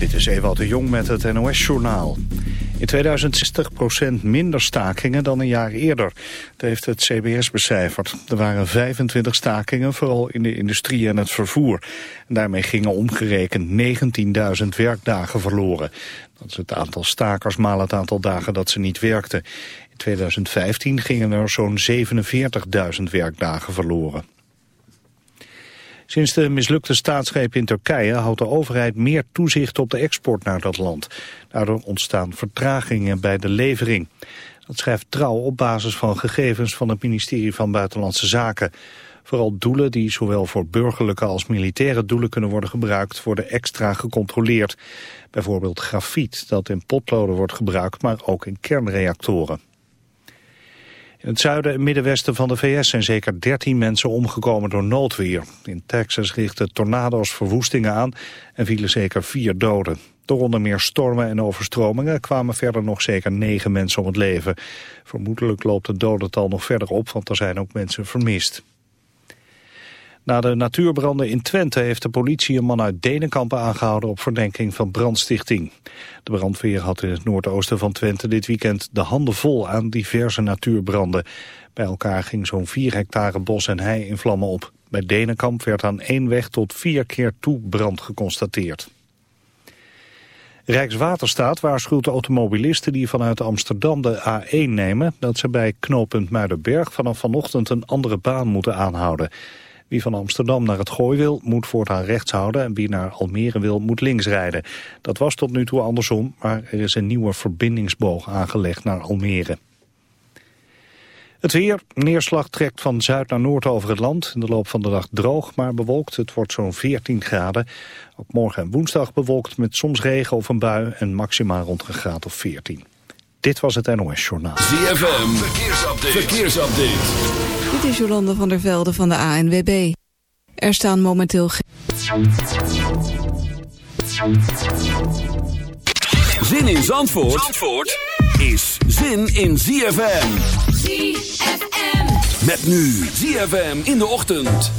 Dit is Ewout de Jong met het NOS-journaal. In 2060% minder stakingen dan een jaar eerder. Dat heeft het CBS becijferd. Er waren 25 stakingen, vooral in de industrie en het vervoer. Daarmee gingen omgerekend 19.000 werkdagen verloren. Dat is het aantal stakers maal het aantal dagen dat ze niet werkten. In 2015 gingen er zo'n 47.000 werkdagen verloren. Sinds de mislukte staatsgreep in Turkije houdt de overheid meer toezicht op de export naar dat land. Daardoor ontstaan vertragingen bij de levering. Dat schrijft Trouw op basis van gegevens van het ministerie van Buitenlandse Zaken. Vooral doelen die zowel voor burgerlijke als militaire doelen kunnen worden gebruikt, worden extra gecontroleerd. Bijvoorbeeld grafiet, dat in potloden wordt gebruikt, maar ook in kernreactoren. In het zuiden en middenwesten van de VS zijn zeker 13 mensen omgekomen door noodweer. In Texas richtten tornado's verwoestingen aan en vielen zeker vier doden. Door onder meer stormen en overstromingen kwamen verder nog zeker negen mensen om het leven. Vermoedelijk loopt het dodental nog verder op, want er zijn ook mensen vermist. Na de natuurbranden in Twente heeft de politie een man uit Denenkampen aangehouden op verdenking van brandstichting. De brandweer had in het noordoosten van Twente dit weekend de handen vol aan diverse natuurbranden. Bij elkaar ging zo'n 4 hectare bos en hei in vlammen op. Bij Denenkamp werd aan één weg tot vier keer toe brand geconstateerd. Rijkswaterstaat waarschuwt de automobilisten die vanuit Amsterdam de A1 nemen... dat ze bij knooppunt Muidenberg vanaf vanochtend een andere baan moeten aanhouden. Wie van Amsterdam naar het Gooi wil, moet voortaan rechts houden... en wie naar Almere wil, moet links rijden. Dat was tot nu toe andersom, maar er is een nieuwe verbindingsboog aangelegd naar Almere. Het weer, neerslag trekt van zuid naar noord over het land. In de loop van de dag droog, maar bewolkt. Het wordt zo'n 14 graden. Ook morgen en woensdag bewolkt met soms regen of een bui... en maximaal rond een graad of 14. Dit was het NOS Journaal. ZFM, verkeersupdate. verkeersupdate. Dit is Jolande van der Velde van de ANWB. Er staan momenteel geen... Zin in Zandvoort, Zandvoort is zin in ZFM. ZFM. Met nu ZFM in de ochtend.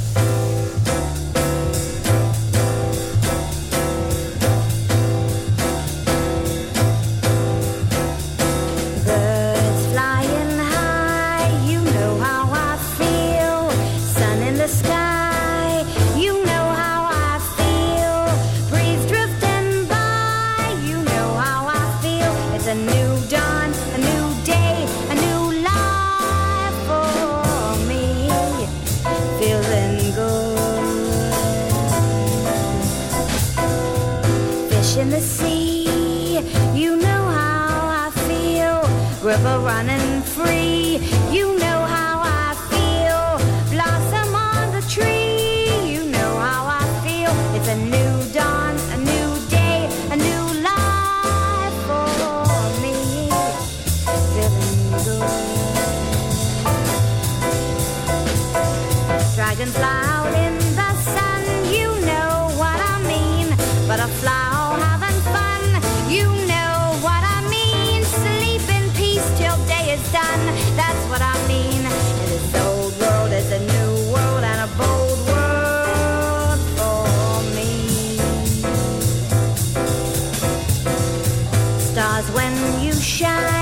shine.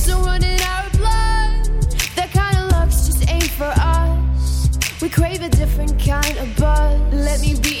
crave a different kind of buzz. Let me be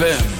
ZFM.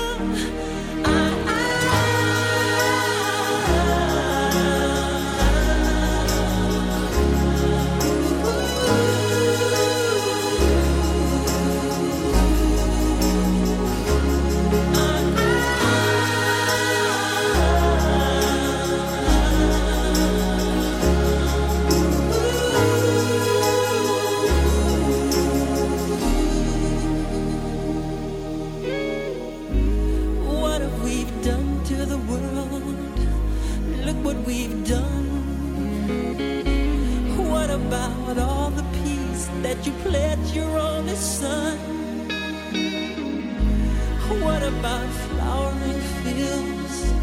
by flowering fields?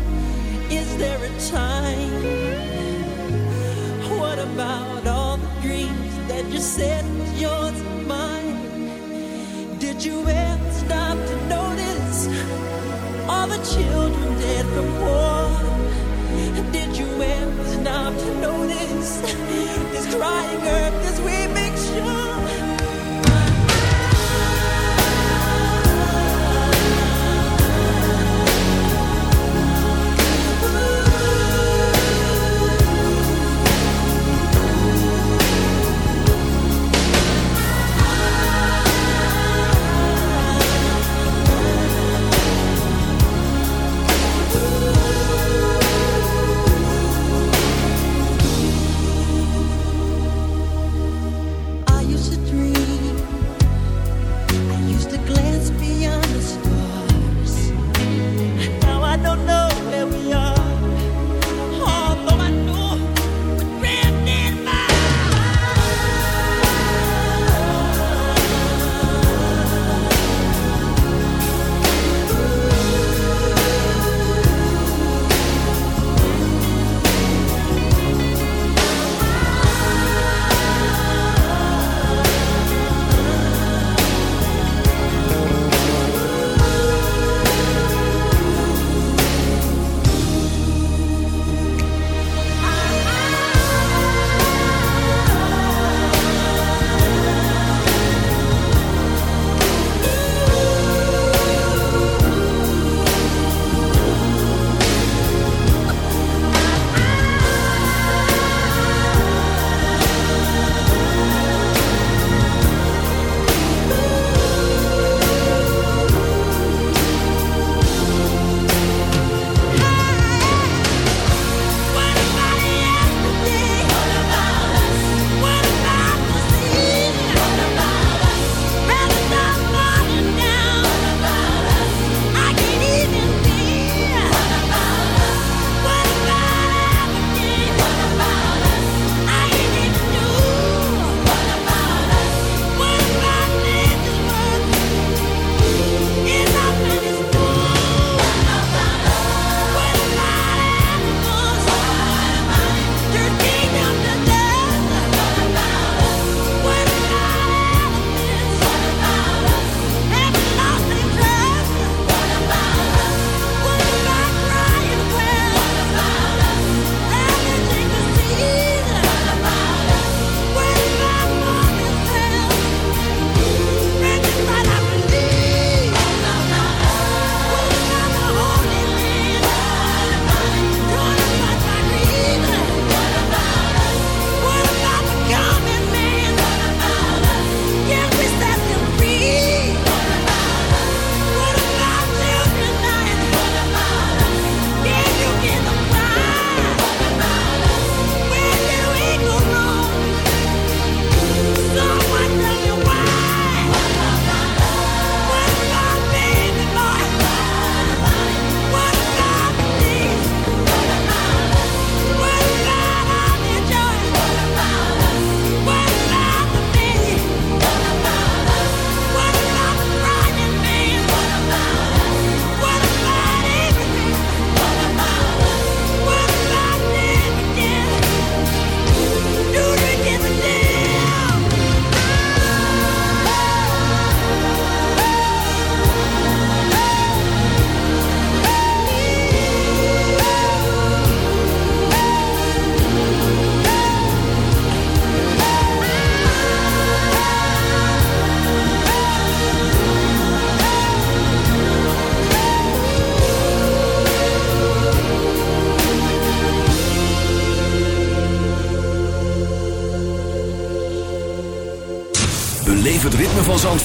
Is there a time? What about all the dreams that you said was yours and mine? Did you ever stop to notice all the children dead from war? Did you ever stop to notice this crying earth, as we make sure?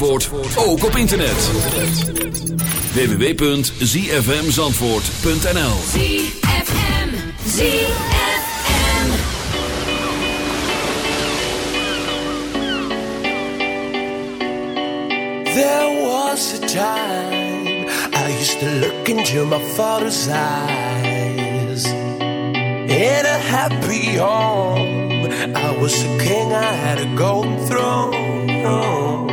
Zandvoort ook op internet. www.zfmzandvoort.nl ZFM ZFM There was a time I used to look into my father's eyes. In a happy home I was a king, I had a golden throne.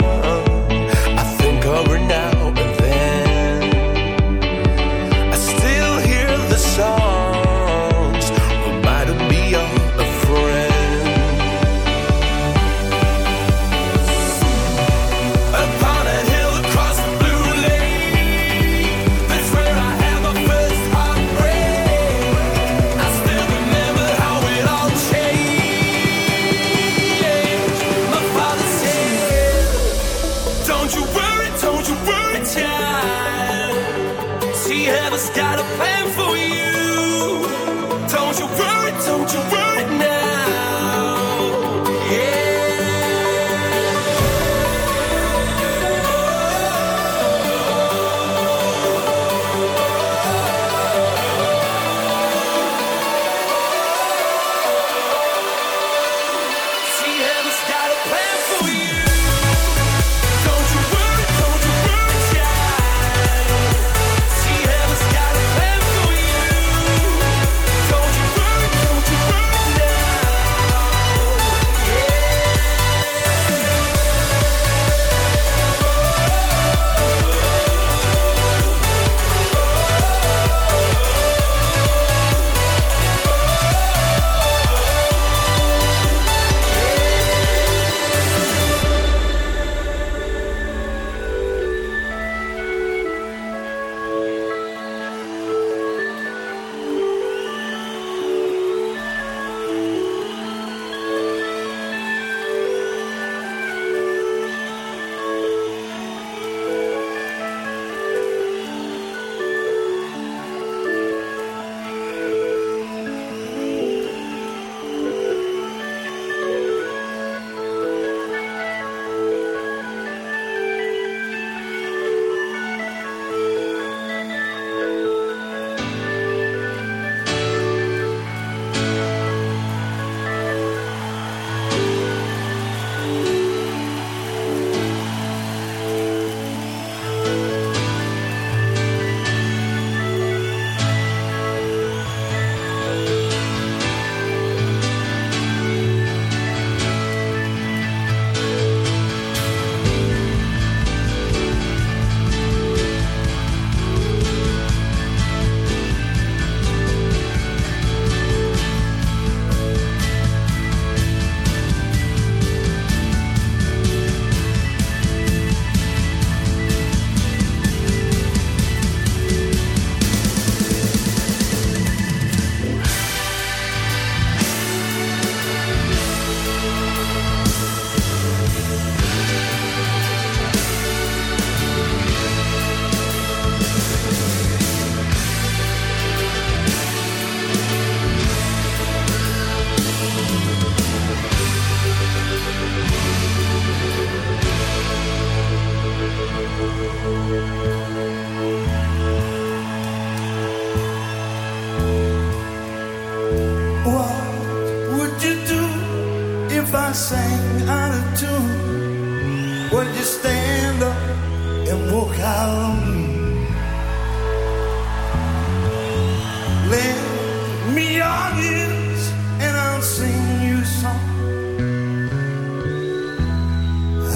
Lend me your ears and I'll sing you a song.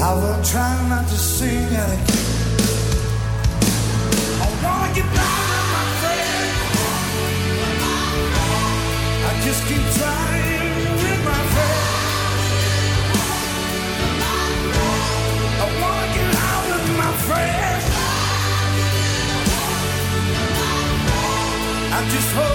I will try not to sing wanna get by, my friend. I just keep just hope.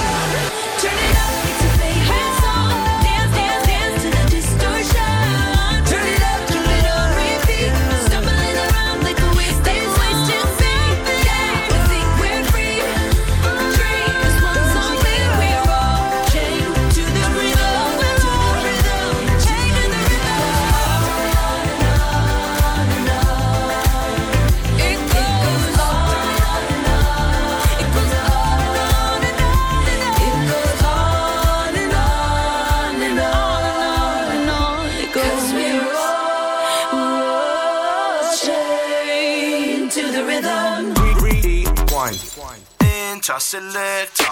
Selector.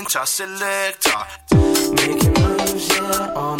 Enter selector. Making moves, yeah, on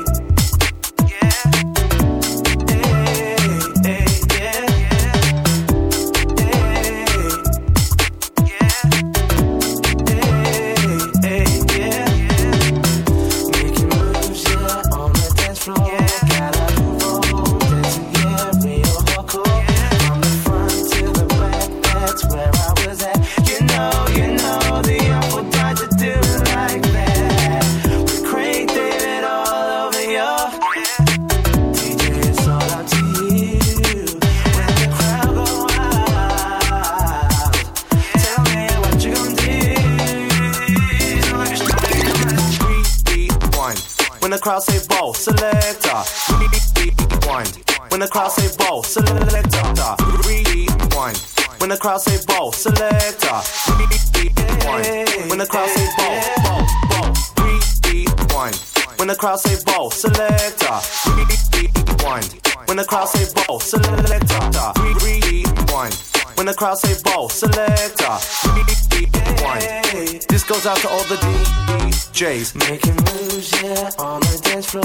crowd say ball, selector. Rewind. When the crowd say ball, selector. Rewind. When the crowd say ball, selector. Rewind. When the crowd say ball, ball, ball. Rewind. When the crowd say ball, selector. Rewind. When the crowd say ball, selector. Rewind. When the crowd say ball, selector. This goes out to all the DJs. Making moves, yeah, on the dance floor.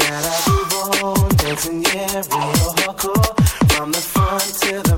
Gotta move on, dancing, yeah, real hardcore. From the front to the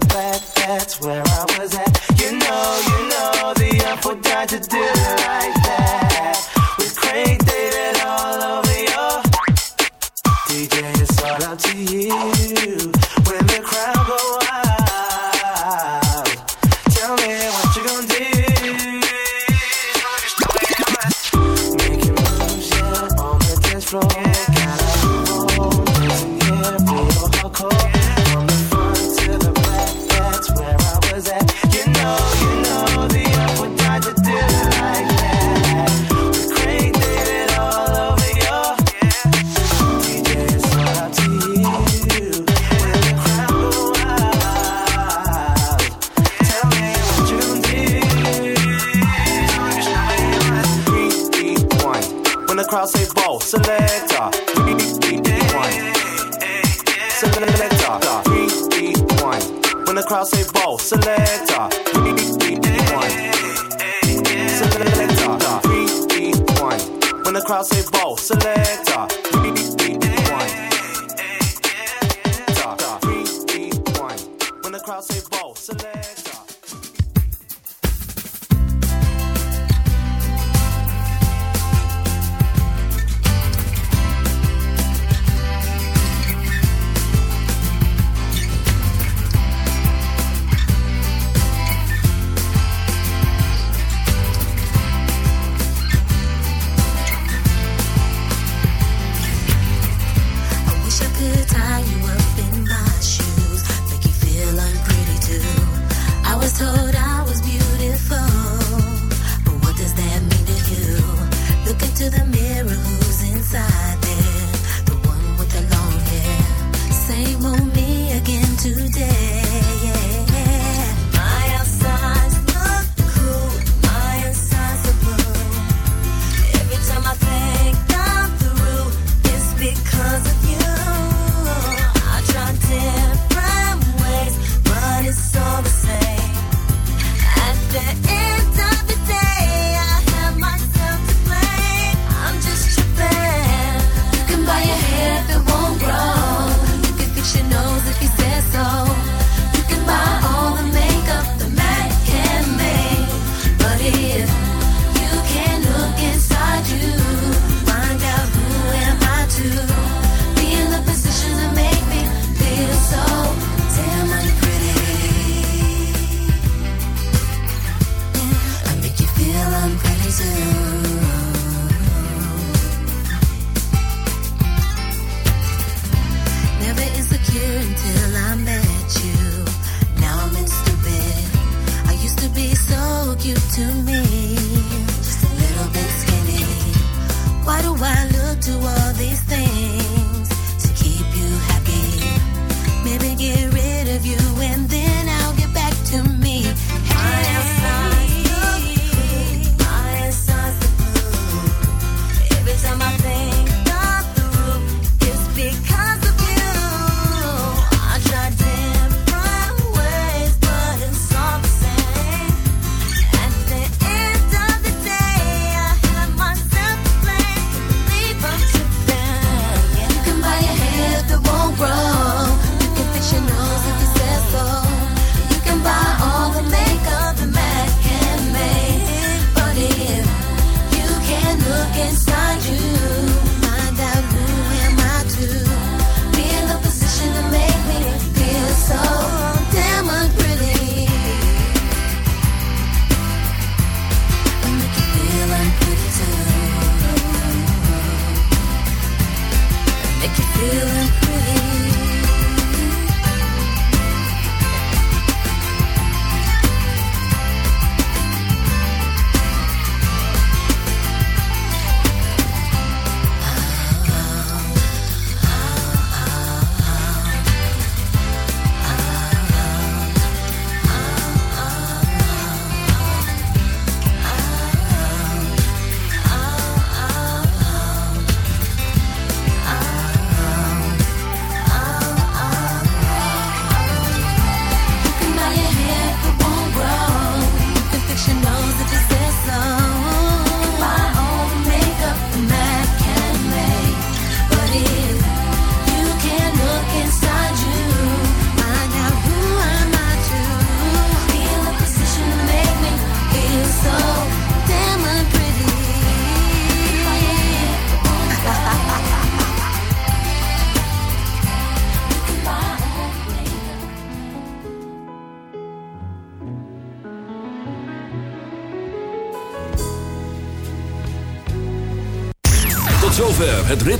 The mirror, who's inside there? The one with the long hair. Same old me again today.